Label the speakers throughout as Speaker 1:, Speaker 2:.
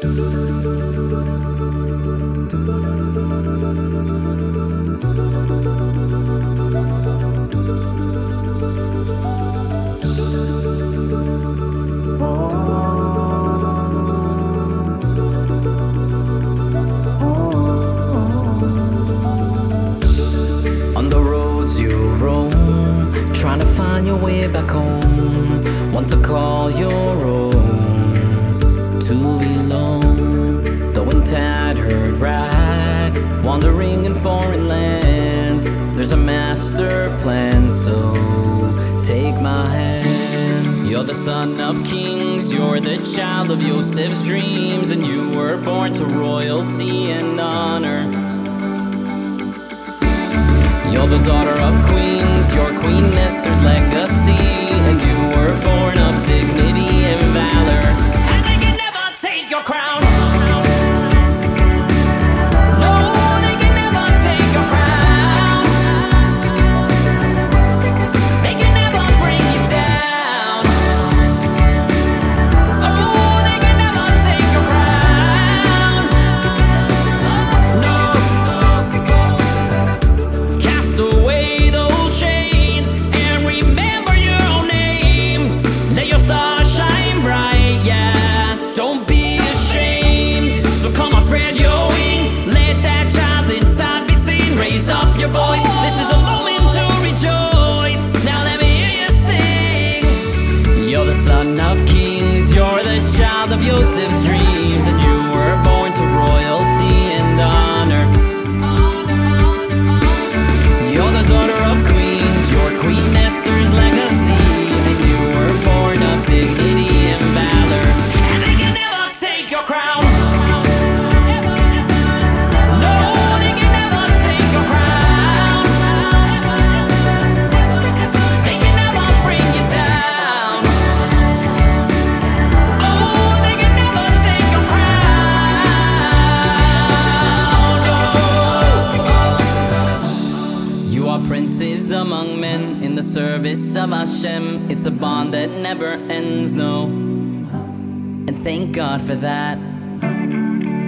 Speaker 1: trying to find your way back home. Want to call your own, there's a master plan, so take my hand. You're the son of kings, you're the child of Yosef's dreams, and you were born to royalty and honor. You're the daughter of queens, your Queen Esther's legacy, your voice. This is a moment to rejoice. Now let me hear you sing. You're the son of kings. You're the child of Joseph's dreams, are princes among men in the service of Hashem. It's a bond that never ends, no. And thank God for that.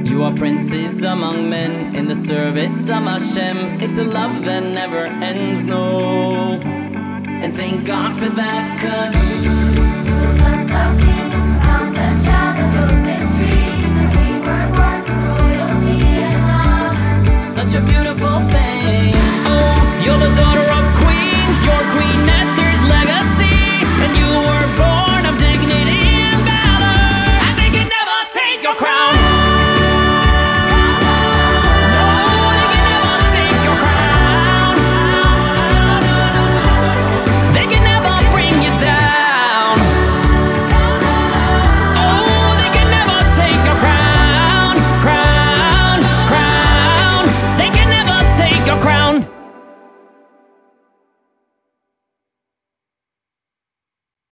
Speaker 1: You are princes among men in the service of Hashem. It's a love that never ends, no. And thank God for that, cause the sons of kings count the child of Joseph's dreams, and we were once royalty and honor. Such a beautiful thing queen